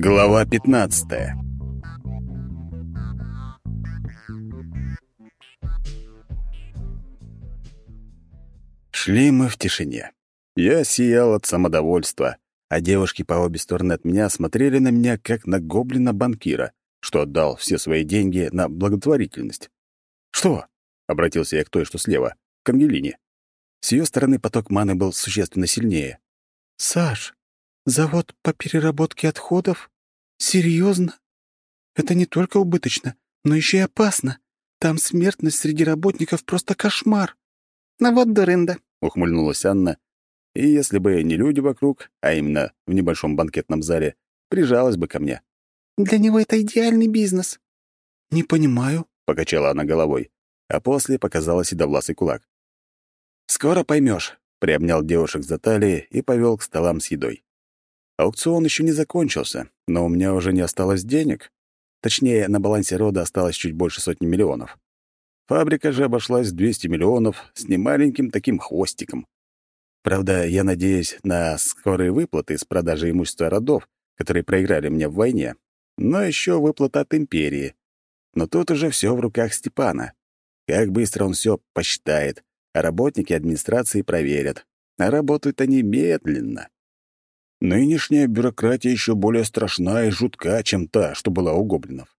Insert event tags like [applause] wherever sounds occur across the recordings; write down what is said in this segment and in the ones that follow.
Глава 15 Шли мы в тишине. Я сиял от самодовольства, а девушки по обе стороны от меня смотрели на меня, как на гоблина-банкира, что отдал все свои деньги на благотворительность. «Что?» — обратился я к той, что слева, к Ангелине. С ее стороны поток маны был существенно сильнее. «Саш, завод по переработке отходов? Серьезно? Это не только убыточно, но еще и опасно. Там смертность среди работников просто кошмар». «Ну вот дурында», — ухмыльнулась Анна, и если бы не люди вокруг, а именно в небольшом банкетном зале, прижалась бы ко мне. «Для него это идеальный бизнес». «Не понимаю», — покачала она головой, а после показала седовласый кулак. «Скоро поймешь, приобнял девушек за талии и повел к столам с едой. Аукцион еще не закончился, но у меня уже не осталось денег. Точнее, на балансе рода осталось чуть больше сотни миллионов. Фабрика же обошлась в 200 миллионов с немаленьким таким хвостиком. Правда, я надеюсь на скорые выплаты с продажи имущества родов, которые проиграли мне в войне, но еще выплата от империи. Но тут уже все в руках Степана. Как быстро он все посчитает, а работники администрации проверят. А работают они медленно. Нынешняя бюрократия еще более страшна и жутка, чем та, что была у гоблинов.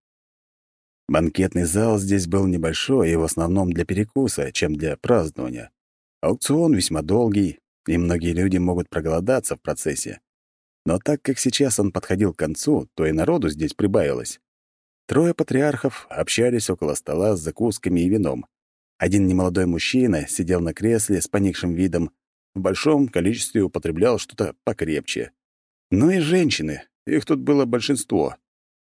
Банкетный зал здесь был небольшой и в основном для перекуса, чем для празднования. Аукцион весьма долгий, и многие люди могут проголодаться в процессе. Но так как сейчас он подходил к концу, то и народу здесь прибавилось. Трое патриархов общались около стола с закусками и вином. Один немолодой мужчина сидел на кресле с поникшим видом, в большом количестве употреблял что-то покрепче. Ну и женщины, их тут было большинство.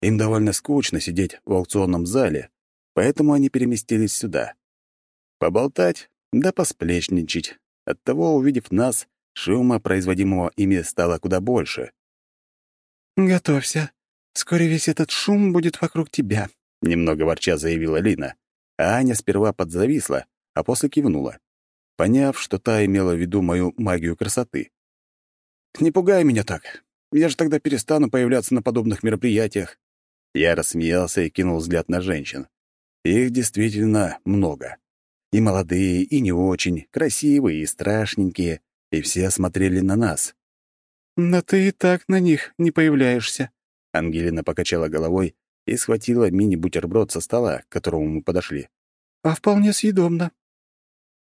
Им довольно скучно сидеть в аукционном зале, поэтому они переместились сюда. Поболтать, да посплечничать. Оттого, увидев нас, шума, производимого ими, стало куда больше. «Готовься. Вскоре весь этот шум будет вокруг тебя», — немного ворча заявила Лина. А Аня сперва подзависла, а после кивнула, поняв, что та имела в виду мою магию красоты. «Не пугай меня так. Я же тогда перестану появляться на подобных мероприятиях». Я рассмеялся и кинул взгляд на женщин. Их действительно много. И молодые, и не очень, красивые и страшненькие, и все смотрели на нас. «Да ты и так на них не появляешься», — Ангелина покачала головой и схватила мини-бутерброд со стола, к которому мы подошли. «А вполне съедобно».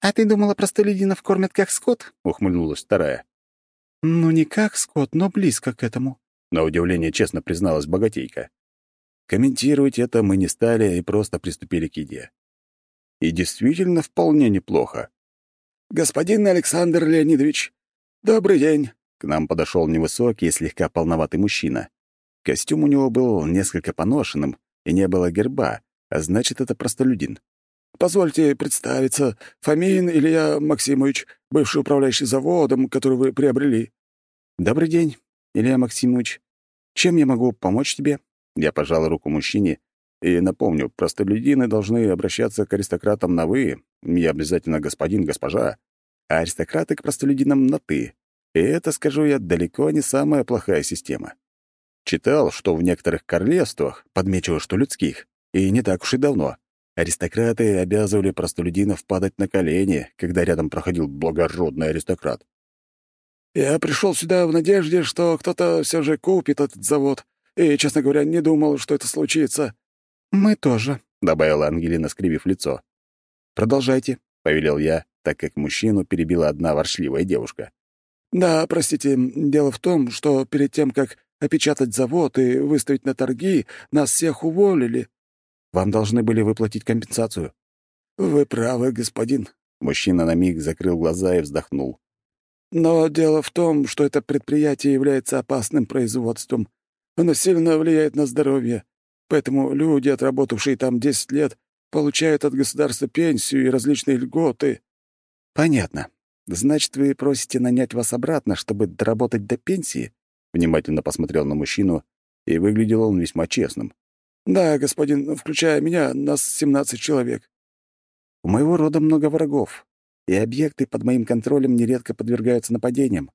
«А ты думала, простолюдинов кормят как скот?» — ухмыльнулась вторая. «Ну, не как скот, но близко к этому», — на удивление честно призналась богатейка. Комментировать это мы не стали и просто приступили к еде. И действительно вполне неплохо. «Господин Александр Леонидович, добрый день!» К нам подошел невысокий и слегка полноватый мужчина. Костюм у него был несколько поношенным, и не было герба, а значит, это простолюдин. «Позвольте представиться, Фомин Илья Максимович, бывший управляющий заводом, который вы приобрели». «Добрый день, Илья Максимович. Чем я могу помочь тебе?» Я пожал руку мужчине и напомню, простолюдины должны обращаться к аристократам на «вы», не обязательно господин, госпожа, а аристократы к простолюдинам на «ты». И это, скажу я, далеко не самая плохая система. Читал, что в некоторых королевствах, подмечу, что людских, и не так уж и давно, аристократы обязывали простолюдинов падать на колени, когда рядом проходил благородный аристократ. «Я пришел сюда в надежде, что кто-то все же купит этот завод, и, честно говоря, не думал, что это случится». «Мы тоже», — добавила Ангелина, скривив лицо. «Продолжайте», — повелел я, так как мужчину перебила одна воршливая девушка. «Да, простите, дело в том, что перед тем, как опечатать завод и выставить на торги, нас всех уволили. Вам должны были выплатить компенсацию». «Вы правы, господин». Мужчина на миг закрыл глаза и вздохнул. «Но дело в том, что это предприятие является опасным производством. Оно сильно влияет на здоровье. Поэтому люди, отработавшие там 10 лет, получают от государства пенсию и различные льготы». «Понятно. Значит, вы просите нанять вас обратно, чтобы доработать до пенсии?» Внимательно посмотрел на мужчину, и выглядел он весьма честным. «Да, господин, включая меня, нас 17 человек». «У моего рода много врагов, и объекты под моим контролем нередко подвергаются нападениям».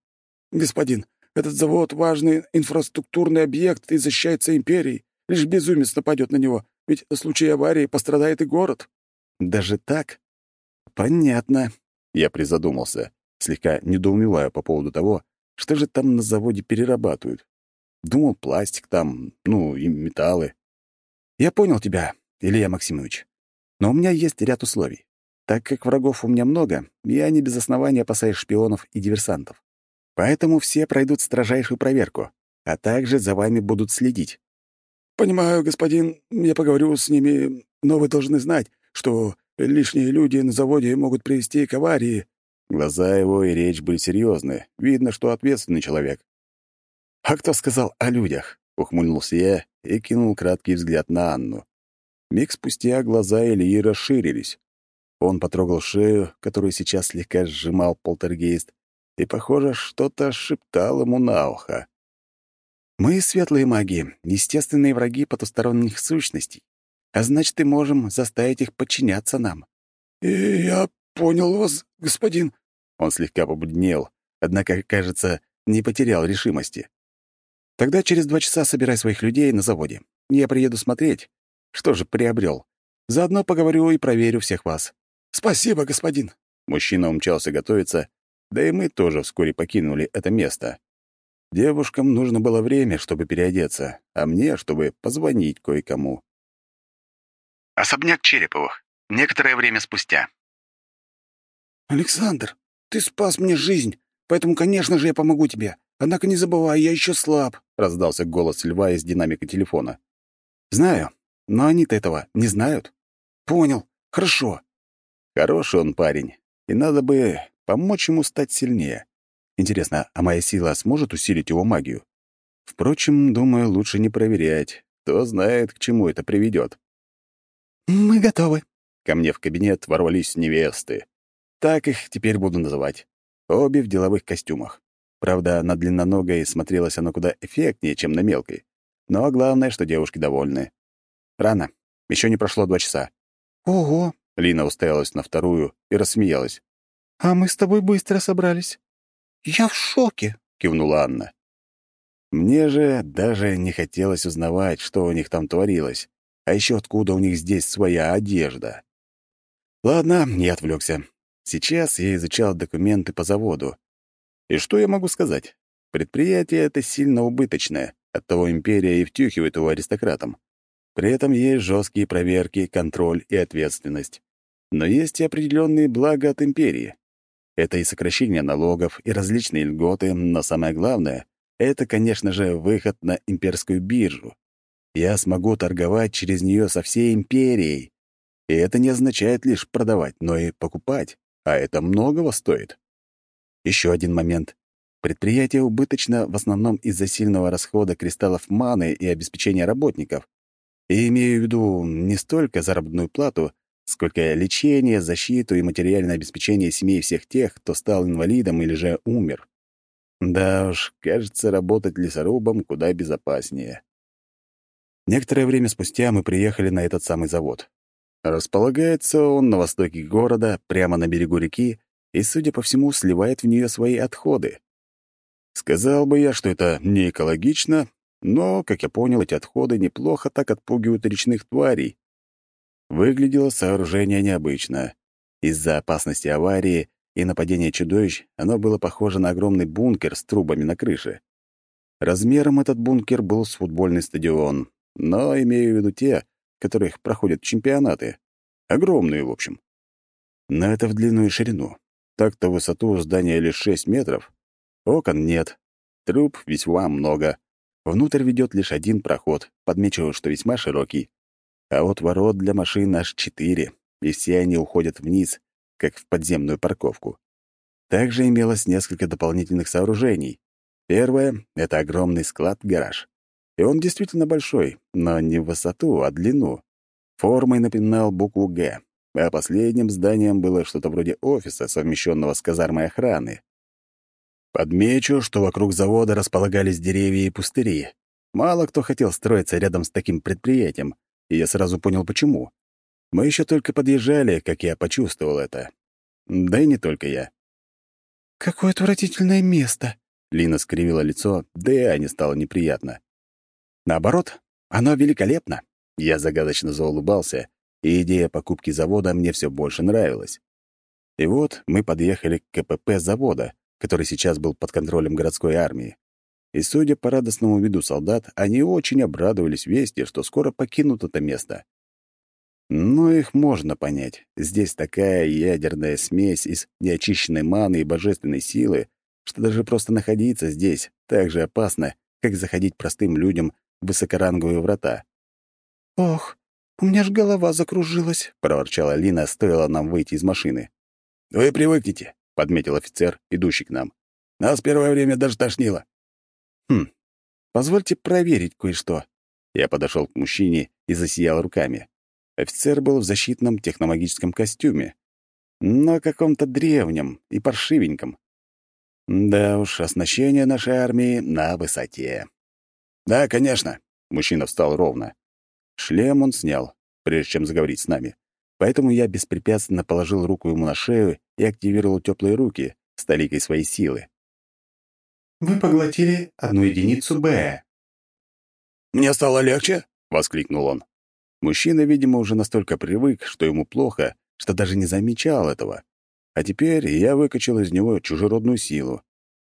«Господин, Этот завод — важный инфраструктурный объект и защищается империей. Лишь безумец нападет на него, ведь в случае аварии пострадает и город». «Даже так?» «Понятно», — я призадумался, слегка недоумевая по поводу того, что же там на заводе перерабатывают. Думал, пластик там, ну, и металлы. «Я понял тебя, Илья Максимович. Но у меня есть ряд условий. Так как врагов у меня много, я не без основания опасаюсь шпионов и диверсантов. Поэтому все пройдут строжайшую проверку, а также за вами будут следить. «Понимаю, господин, я поговорю с ними, но вы должны знать, что лишние люди на заводе могут привести к аварии». Глаза его и речь были серьезны. Видно, что ответственный человек. «А кто сказал о людях?» — ухмыльнулся я и кинул краткий взгляд на Анну. Миг спустя глаза Ильи расширились. Он потрогал шею, которую сейчас слегка сжимал полтергейст, и, похоже, что-то шептал ему на ухо. Мы, светлые маги, естественные враги потусторонних сущностей, а значит, и можем заставить их подчиняться нам. И я понял вас, господин. Он слегка побледнел, однако, кажется, не потерял решимости. Тогда через два часа собирай своих людей на заводе. Я приеду смотреть, что же приобрел. Заодно поговорю и проверю всех вас. Спасибо, господин. Мужчина умчался готовиться, да и мы тоже вскоре покинули это место. Девушкам нужно было время, чтобы переодеться, а мне, чтобы позвонить кое-кому. Особняк Череповых. Некоторое время спустя. «Александр, ты спас мне жизнь, поэтому, конечно же, я помогу тебе. Однако не забывай, я еще слаб», — раздался голос льва из динамика телефона. «Знаю, но они-то этого не знают». «Понял. Хорошо». Хороший он парень, и надо бы помочь ему стать сильнее. Интересно, а моя сила сможет усилить его магию? Впрочем, думаю, лучше не проверять. Кто знает, к чему это приведет. «Мы готовы». Ко мне в кабинет ворвались невесты. Так их теперь буду называть. Обе в деловых костюмах. Правда, на длинноногой смотрелось оно куда эффектнее, чем на мелкой. Но главное, что девушки довольны. Рано. Еще не прошло два часа. «Ого!» — Лина уставилась на вторую и рассмеялась. «А мы с тобой быстро собрались». «Я в шоке», — кивнула Анна. Мне же даже не хотелось узнавать, что у них там творилось, а еще откуда у них здесь своя одежда. Ладно, я отвлекся. Сейчас я изучал документы по заводу. И что я могу сказать? Предприятие это сильно убыточное, оттого империя и втюхивает его аристократам. При этом есть жесткие проверки, контроль и ответственность. Но есть и определенные блага от империи. Это и сокращение налогов, и различные льготы, но самое главное — это, конечно же, выход на имперскую биржу. Я смогу торговать через нее со всей империей. И это не означает лишь продавать, но и покупать, а это многого стоит. Еще один момент. Предприятие убыточно в основном из-за сильного расхода кристаллов маны и обеспечения работников. И имею в виду не столько заработную плату, сколько лечение, защиту и материальное обеспечение семей всех тех, кто стал инвалидом или же умер. Да уж, кажется, работать лесорубом куда безопаснее. Некоторое время спустя мы приехали на этот самый завод. Располагается он на востоке города, прямо на берегу реки, и, судя по всему, сливает в нее свои отходы. Сказал бы я, что это не экологично, но, как я понял, эти отходы неплохо так отпугивают речных тварей, Выглядело сооружение необычно. Из-за опасности аварии и нападения чудовищ оно было похоже на огромный бункер с трубами на крыше. Размером этот бункер был с футбольный стадион, но имею в виду те, которых проходят чемпионаты. Огромные, в общем. Но это в длину и ширину. Так-то высоту здания лишь 6 метров. Окон нет. Труб весьма много. Внутрь ведет лишь один проход, подмечу, что весьма широкий. А вот ворот для машин аж четыре, и все они уходят вниз, как в подземную парковку. Также имелось несколько дополнительных сооружений. Первое — это огромный склад-гараж. И он действительно большой, но не в высоту, а длину. Формой напоминал букву «Г», а последним зданием было что-то вроде офиса, совмещенного с казармой охраны. Подмечу, что вокруг завода располагались деревья и пустыри. Мало кто хотел строиться рядом с таким предприятием, и я сразу понял, почему. Мы еще только подъезжали, как я почувствовал это. Да и не только я. «Какое отвратительное место!» Лина скривила лицо, да и Ане стало неприятно. Наоборот, оно великолепно. Я загадочно заулыбался, и идея покупки завода мне все больше нравилась. И вот мы подъехали к КПП завода, который сейчас был под контролем городской армии. И, судя по радостному виду солдат, они очень обрадовались вести, что скоро покинут это место. Но их можно понять. Здесь такая ядерная смесь из неочищенной маны и божественной силы, что даже просто находиться здесь так же опасно, как заходить простым людям в высокоранговые врата. «Ох, у меня ж голова закружилась», — проворчала Лина, стоило нам выйти из машины. «Вы привыкнете», — подметил офицер, идущий к нам. «Нас первое время даже тошнило». «Хм, позвольте проверить кое-что». Я подошел к мужчине и засиял руками. Офицер был в защитном техномагическом костюме, но каком-то древнем и паршивеньком. Да уж, оснащение нашей армии на высоте. «Да, конечно», — мужчина встал ровно. Шлем он снял, прежде чем заговорить с нами. Поэтому я беспрепятственно положил руку ему на шею и активировал теплые руки с толикой своей силы. «Вы поглотили одну единицу Б». «Мне стало легче?» — воскликнул он. Мужчина, видимо, уже настолько привык, что ему плохо, что даже не замечал этого. А теперь я выкачал из него чужеродную силу.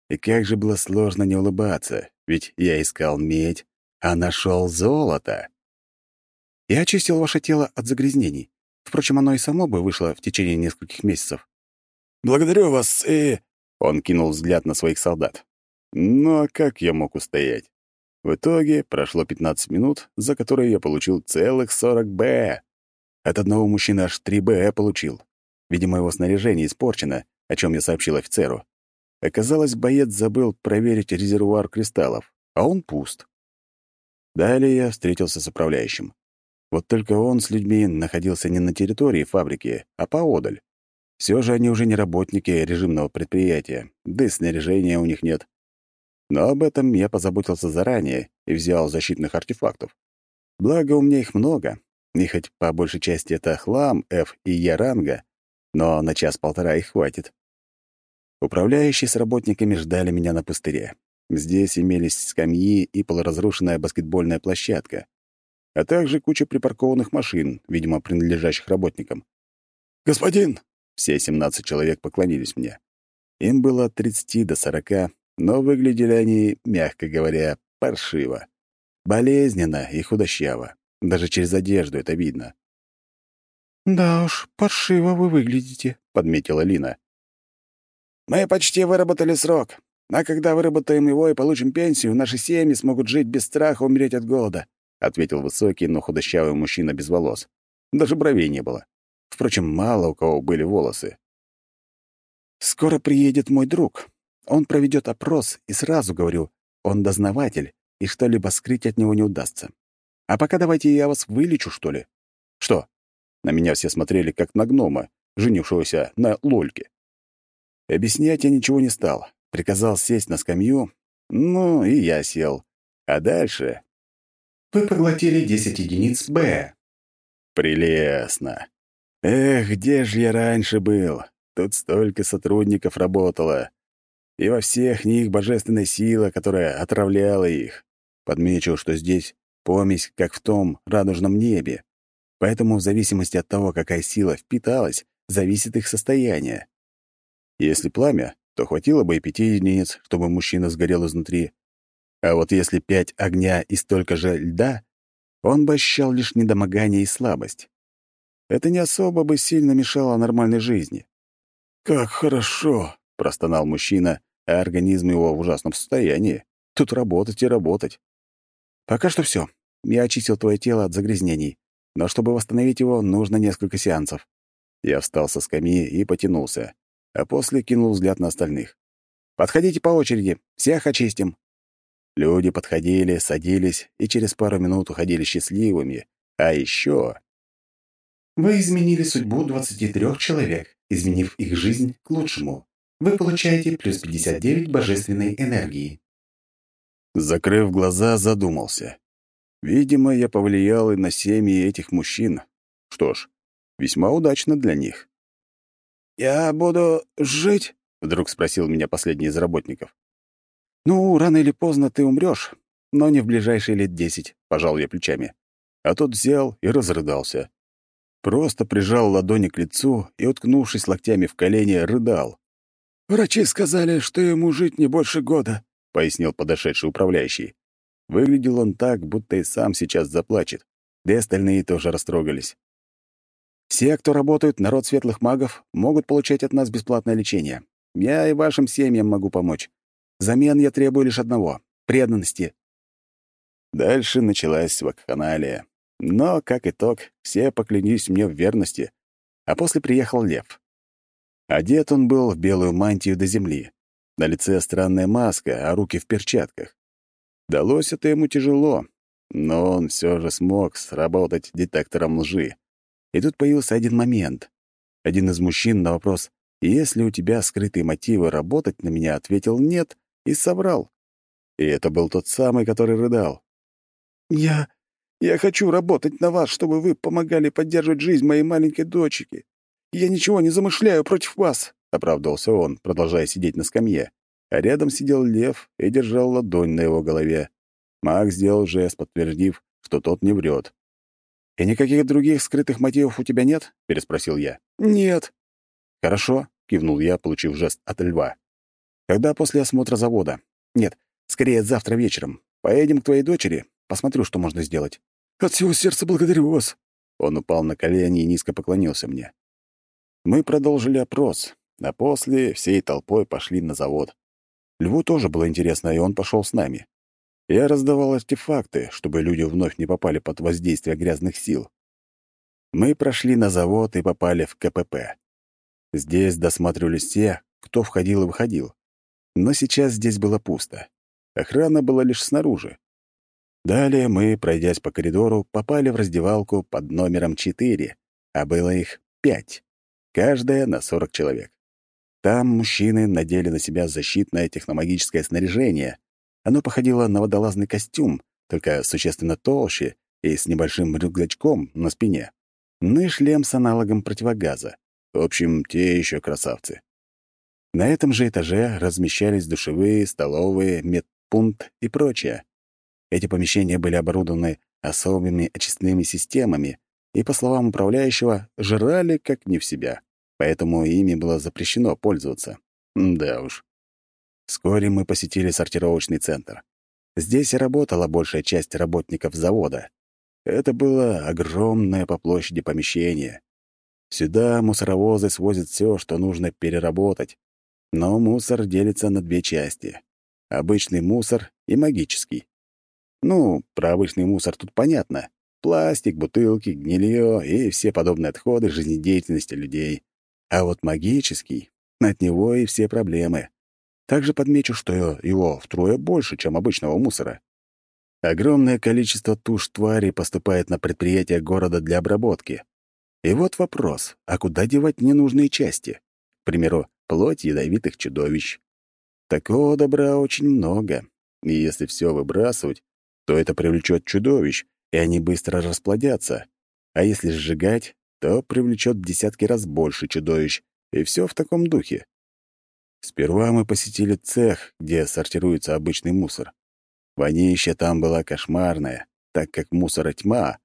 И как же было сложно не улыбаться, ведь я искал медь, а нашел золото. Я очистил ваше тело от загрязнений. Впрочем, оно и само бы вышло в течение нескольких месяцев. «Благодарю вас и...» Он кинул взгляд на своих солдат. Ну а как я мог устоять? В итоге прошло 15 минут, за которые я получил целых 40 Б. От одного мужчины аж 3 Б получил. Видимо, его снаряжение испорчено, о чем я сообщил офицеру. Оказалось, боец забыл проверить резервуар кристаллов, а он пуст. Далее я встретился с управляющим. Вот только он с людьми находился не на территории фабрики, а поодаль. Все же они уже не работники режимного предприятия, да и снаряжения у них нет. Но об этом я позаботился заранее и взял защитных артефактов. Благо, у меня их много, и хоть по большей части это хлам F и E ранга, но на час-полтора их хватит. Управляющие с работниками ждали меня на пустыре. Здесь имелись скамьи и полуразрушенная баскетбольная площадка а также куча припаркованных машин, видимо, принадлежащих работникам. «Господин!» — все 17 человек поклонились мне. Им было от 30 до 40, но выглядели они, мягко говоря, паршиво. Болезненно и худощаво. Даже через одежду это видно. «Да уж, паршиво вы выглядите», — подметила Лина. «Мы почти выработали срок. А когда выработаем его и получим пенсию, наши семьи смогут жить без страха умереть от голода. — ответил высокий, но худощавый мужчина без волос. Даже бровей не было. Впрочем, мало у кого были волосы. «Скоро приедет мой друг. Он проведет опрос, и сразу говорю, он дознаватель, и что-либо скрыть от него не удастся. А пока давайте я вас вылечу, что ли?» «Что?» На меня все смотрели, как на гнома, женившегося на лольке. Объяснять я ничего не стал. Приказал сесть на скамью, ну, и я сел. А дальше вы поглотили 10 единиц Б. Прелестно. Эх, где же я раньше был? Тут столько сотрудников работало. И во всех них божественная сила, которая отравляла их. Подмечу, что здесь помесь, как в том радужном небе. Поэтому в зависимости от того, какая сила впиталась, зависит их состояние. Если пламя, то хватило бы и пяти единиц, чтобы мужчина сгорел изнутри. А вот если пять огня и столько же льда, он бы ощущал лишь недомогание и слабость. Это не особо бы сильно мешало нормальной жизни. «Как хорошо!» — простонал мужчина, а организм его в ужасном состоянии. Тут работать и работать. «Пока что все. Я очистил твое тело от загрязнений, но чтобы восстановить его, нужно несколько сеансов». Я встал со скамьи и потянулся, а после кинул взгляд на остальных. «Подходите по очереди, всех очистим». Люди подходили, садились и через пару минут уходили счастливыми. А еще... Вы изменили судьбу 23 человек, изменив их жизнь к лучшему. Вы получаете плюс 59 божественной энергии. Закрыв глаза, задумался. Видимо, я повлиял и на семьи этих мужчин. Что ж, весьма удачно для них. «Я буду жить?» — вдруг спросил меня последний из работников. «Ну, рано или поздно ты умрешь, но не в ближайшие лет десять», — пожал я плечами. А тот взял и разрыдался. Просто прижал ладони к лицу и, уткнувшись локтями в колени, рыдал. «Врачи сказали, что ему жить не больше года», — пояснил подошедший управляющий. Выглядел он так, будто и сам сейчас заплачет. Да и остальные тоже растрогались. «Все, кто работают на род светлых магов, могут получать от нас бесплатное лечение. Я и вашим семьям могу помочь. Взамен я требую лишь одного — преданности». Дальше началась вакханалия. Но, как итог, все поклянись мне в верности. А после приехал Лев. Одет он был в белую мантию до земли. На лице странная маска, а руки в перчатках. Далось это ему тяжело, но он все же смог сработать детектором лжи. И тут появился один момент. Один из мужчин на вопрос «Если у тебя скрытые мотивы работать на меня?» ответил «нет» и соврал. И это был тот самый, который рыдал. «Я... я хочу работать на вас, чтобы вы помогали поддерживать жизнь моей маленькой дочери. Я ничего не замышляю против вас», — оправдывался он, продолжая сидеть на скамье. А рядом сидел лев и держал ладонь на его голове. Маг сделал жест, подтвердив, что тот не врет. «И никаких других скрытых мотивов у тебя нет?» — переспросил я. «Нет». «Хорошо», — кивнул я, получив жест от льва. «Когда после осмотра завода? Нет, скорее завтра вечером. Поедем к твоей дочери, посмотрю, что можно сделать». «От всего сердца благодарю вас». Он упал на колени и низко поклонился мне. Мы продолжили опрос, а после всей толпой пошли на завод. Льву тоже было интересно, и он пошел с нами. Я раздавал артефакты, чтобы люди вновь не попали под воздействие грязных сил. Мы прошли на завод и попали в КПП. Здесь досматривались те, кто входил и выходил. Но сейчас здесь было пусто. Охрана была лишь снаружи. Далее мы, пройдясь по коридору, попали в раздевалку под номером 4, а было их пять каждая на 40 человек. Там мужчины надели на себя защитное техномагическое снаряжение. Оно походило на водолазный костюм, только существенно толще и с небольшим рюкзачком на спине. Ну и шлем с аналогом противогаза. В общем, те еще красавцы. На этом же этаже размещались душевые, столовые, медпункт и прочее. Эти помещения были оборудованы особыми очистными системами, и, по словам управляющего, жрали как не в себя, поэтому ими было запрещено пользоваться. Да уж. Вскоре мы посетили сортировочный центр. Здесь и работала большая часть работников завода. Это было огромное по площади помещение. Сюда мусоровозы свозят все, что нужно переработать. Но мусор делится на две части. Обычный мусор и магический. Ну, про обычный мусор тут понятно. Пластик, бутылки, гнилье и все подобные отходы жизнедеятельности людей. А вот магический — от него и все проблемы. Также подмечу, что его втрое больше, чем обычного мусора. Огромное количество туш тварей поступает на предприятия города для обработки. И вот вопрос, а куда девать ненужные части? К примеру, плоть ядовитых чудовищ. Такого добра очень много, и если все выбрасывать, то это привлечет чудовищ, и они быстро расплодятся. А если сжигать, то привлечет десятки раз больше чудовищ, и все в таком духе. Сперва мы посетили цех, где сортируется обычный мусор. Вонища там была кошмарная, так как мусора тьма,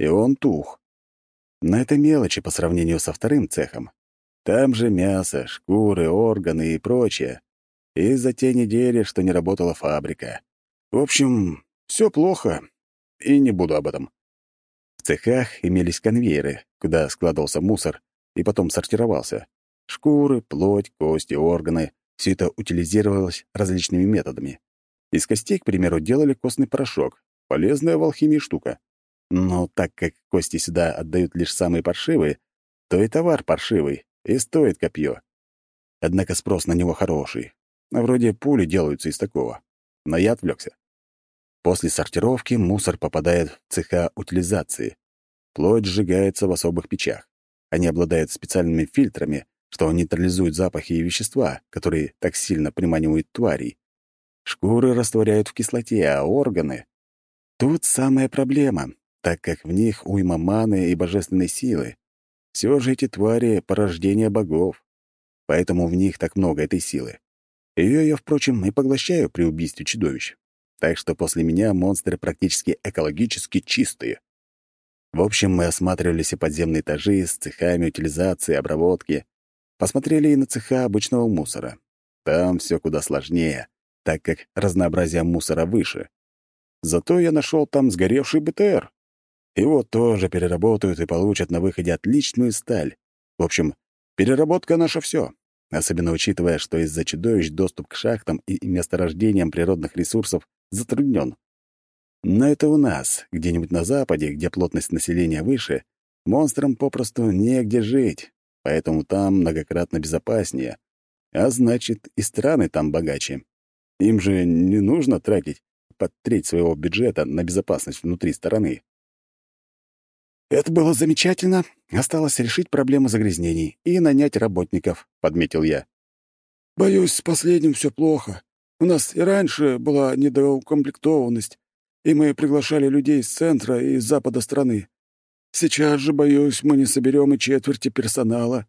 и он тух. Но это мелочи по сравнению со вторым цехом. Там же мясо, шкуры, органы и прочее. Из-за те недели, что не работала фабрика. В общем, все плохо, и не буду об этом. В цехах имелись конвейеры, куда складывался мусор и потом сортировался. Шкуры, плоть, кости, органы — все это утилизировалось различными методами. Из костей, к примеру, делали костный порошок. Полезная в алхимии штука. Но так как кости сюда отдают лишь самые паршивые, то и товар паршивый, и стоит копье. Однако спрос на него хороший. Вроде пули делаются из такого. Но я отвлекся. После сортировки мусор попадает в цеха утилизации. Плоть сжигается в особых печах. Они обладают специальными фильтрами, что нейтрализуют запахи и вещества, которые так сильно приманивают тварей. Шкуры растворяют в кислоте, а органы... Тут самая проблема, так как в них уйма маны и божественной силы. Все же эти твари — порождение богов, поэтому в них так много этой силы. Ее я, впрочем, и поглощаю при убийстве чудовищ. Так что после меня монстры практически экологически чистые. В общем, мы осматривали все подземные этажи с цехами утилизации, обработки. Посмотрели и на цеха обычного мусора. Там все куда сложнее, так как разнообразие мусора выше. Зато я нашел там сгоревший БТР. Его тоже переработают и получат на выходе отличную сталь. В общем, переработка — наше все. Особенно учитывая, что из-за чудовищ доступ к шахтам и месторождениям природных ресурсов затруднен. Но это у нас, где-нибудь на Западе, где плотность населения выше, монстрам попросту негде жить, поэтому там многократно безопаснее. А значит, и страны там богаче. Им же не нужно тратить под треть своего бюджета на безопасность внутри страны. «Это было замечательно. Осталось решить проблему загрязнений и нанять работников», — подметил я. «Боюсь, с последним все плохо. У нас и раньше была недоукомплектованность, и мы приглашали людей из центра и из запада страны. Сейчас же, боюсь, мы не соберем и четверти персонала».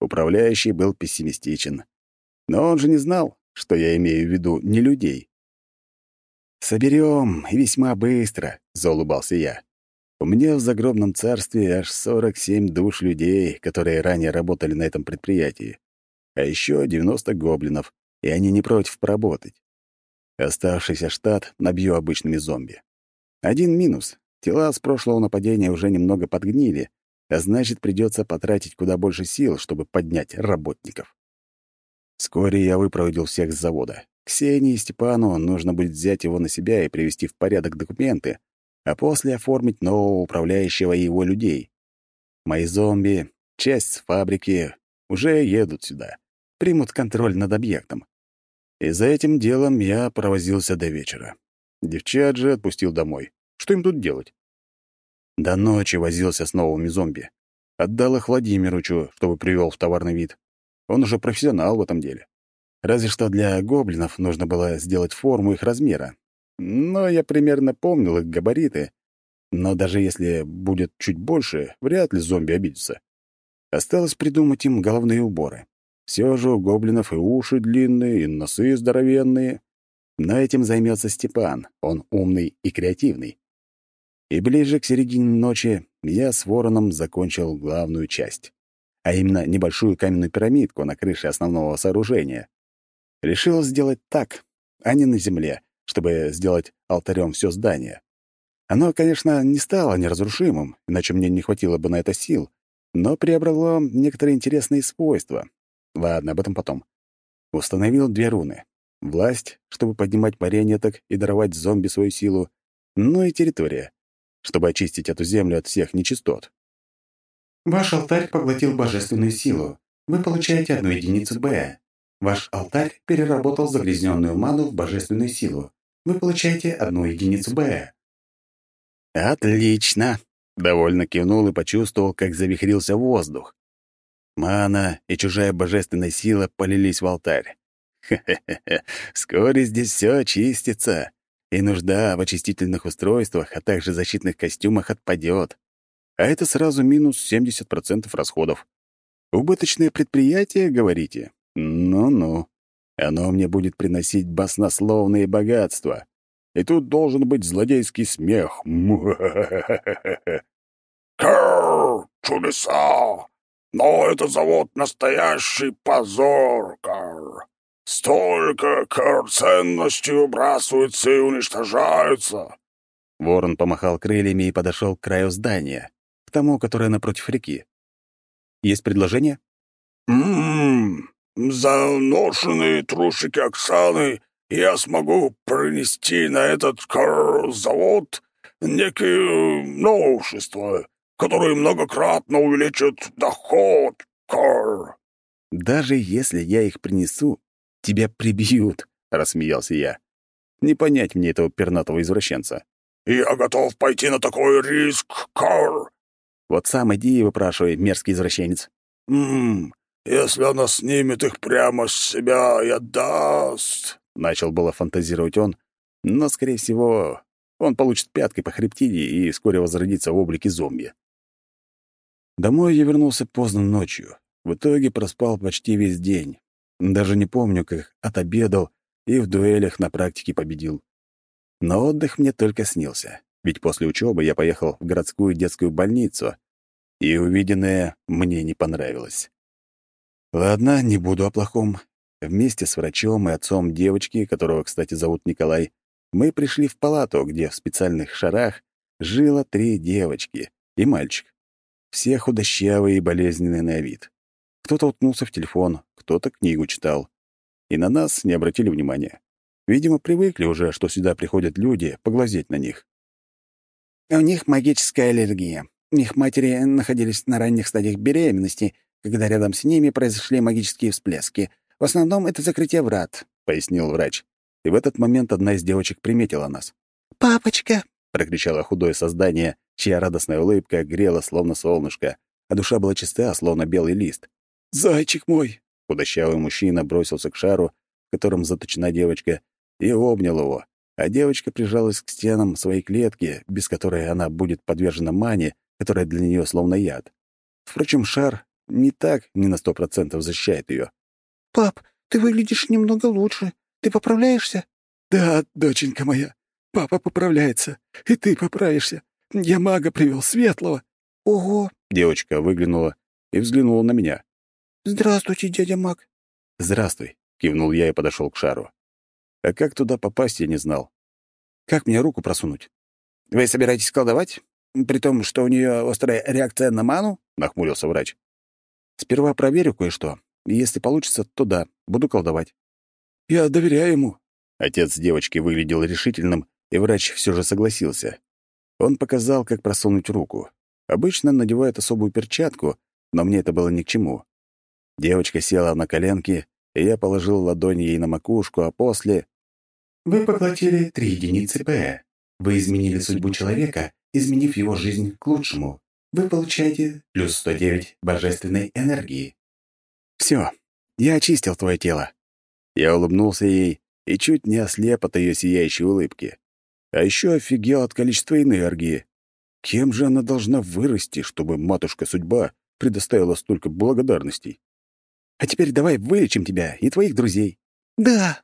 Управляющий был пессимистичен. Но он же не знал, что я имею в виду не людей. «Соберем, и весьма быстро», — заулыбался я. У меня в загробном царстве аж 47 душ людей, которые ранее работали на этом предприятии. А еще 90 гоблинов, и они не против поработать. Оставшийся штат набью обычными зомби. Один минус. Тела с прошлого нападения уже немного подгнили, а значит, придется потратить куда больше сил, чтобы поднять работников. Вскоре я выпроводил всех с завода. Ксении и Степану нужно будет взять его на себя и привести в порядок документы, а после оформить нового управляющего и его людей. Мои зомби, часть фабрики, уже едут сюда, примут контроль над объектом. И за этим делом я провозился до вечера. Девчат же отпустил домой. Что им тут делать? До ночи возился с новыми зомби. Отдал их Владимиручу, чтобы привел в товарный вид. Он уже профессионал в этом деле. Разве что для гоблинов нужно было сделать форму их размера, но я примерно помнил их габариты. Но даже если будет чуть больше, вряд ли зомби обидятся. Осталось придумать им головные уборы. Все же у гоблинов и уши длинные, и носы здоровенные. Но этим займется Степан, он умный и креативный. И ближе к середине ночи я с вороном закончил главную часть, а именно небольшую каменную пирамидку на крыше основного сооружения. Решил сделать так, а не на земле, чтобы сделать алтарем все здание. Оно, конечно, не стало неразрушимым, иначе мне не хватило бы на это сил, но приобрело некоторые интересные свойства. Ладно, об этом потом. Установил две руны. Власть, чтобы поднимать марионеток и даровать зомби свою силу, ну и территория, чтобы очистить эту землю от всех нечистот. Ваш алтарь поглотил божественную силу. Вы получаете одну единицу Б. Ваш алтарь переработал загрязненную ману в божественную силу вы получаете одну единицу Б. «Отлично!» — довольно кивнул и почувствовал, как завихрился воздух. Мана и чужая божественная сила полились в алтарь. Хе-хе-хе, вскоре здесь все очистится, и нужда в очистительных устройствах, а также защитных костюмах отпадет. А это сразу минус 70% расходов. Убыточное предприятие, говорите? Ну-ну. Оно мне будет приносить баснословные богатства. И тут должен быть злодейский смех. [laughs] Кар, чудеса! Но это завод настоящий позор, Кар. Столько кар ценностей выбрасывается и уничтожаются. Ворон помахал крыльями и подошел к краю здания, к тому, которое напротив реки. Есть предложение? Ммм, за ношенные трусики Оксаны я смогу принести на этот завод некие новшества, которые многократно увеличат доход кар. Даже если я их принесу, тебя прибьют, рассмеялся я. Не понять мне этого пернатого извращенца. Я готов пойти на такой риск, кар. Вот сам иди и выпрашивай, мерзкий извращенец. Ммм, если она снимет их прямо с себя и отдаст...» Начал было фантазировать он, но, скорее всего, он получит пяткой по хребтине и вскоре возродится в облике зомби. Домой я вернулся поздно ночью. В итоге проспал почти весь день. Даже не помню, как отобедал и в дуэлях на практике победил. Но отдых мне только снился, ведь после учебы я поехал в городскую детскую больницу, и увиденное мне не понравилось. Ладно, не буду о плохом. Вместе с врачом и отцом девочки, которого, кстати, зовут Николай, мы пришли в палату, где в специальных шарах жило три девочки и мальчик. Все худощавые и болезненные на вид. Кто-то уткнулся в телефон, кто-то книгу читал. И на нас не обратили внимания. Видимо, привыкли уже, что сюда приходят люди поглазеть на них. У них магическая аллергия. Их матери находились на ранних стадиях беременности, когда рядом с ними произошли магические всплески. В основном это закрытие врат, — пояснил врач. И в этот момент одна из девочек приметила нас. «Папочка!» — прокричало худое создание, чья радостная улыбка грела, словно солнышко, а душа была чистая, словно белый лист. «Зайчик мой!» Худощавый мужчина бросился к шару, которым заточена девочка, и обнял его, а девочка прижалась к стенам своей клетки, без которой она будет подвержена мане, которая для нее словно яд. Впрочем, шар не так не на сто процентов защищает ее. «Пап, ты выглядишь немного лучше. Ты поправляешься?» «Да, доченька моя, папа поправляется, и ты поправишься. Я мага привел, светлого». «Ого!» — девочка выглянула и взглянула на меня. «Здравствуйте, дядя Маг». «Здравствуй», — кивнул я и подошел к шару. А как туда попасть, я не знал. Как мне руку просунуть? «Вы собираетесь колдовать? При том, что у нее острая реакция на ману?» — нахмурился врач. «Сперва проверю кое-что. Если получится, то да, буду колдовать». «Я доверяю ему». Отец девочки выглядел решительным, и врач все же согласился. Он показал, как просунуть руку. Обычно надевают особую перчатку, но мне это было ни к чему. Девочка села на коленки, и я положил ладонь ей на макушку, а после... Вы поглотили три единицы П. Вы изменили судьбу человека, изменив его жизнь к лучшему. Вы получаете плюс 109 божественной энергии. Все, я очистил твое тело. Я улыбнулся ей и чуть не ослеп от ее сияющей улыбки. А еще офигел от количества энергии. Кем же она должна вырасти, чтобы матушка-судьба предоставила столько благодарностей? А теперь давай вылечим тебя и твоих друзей». «Да»,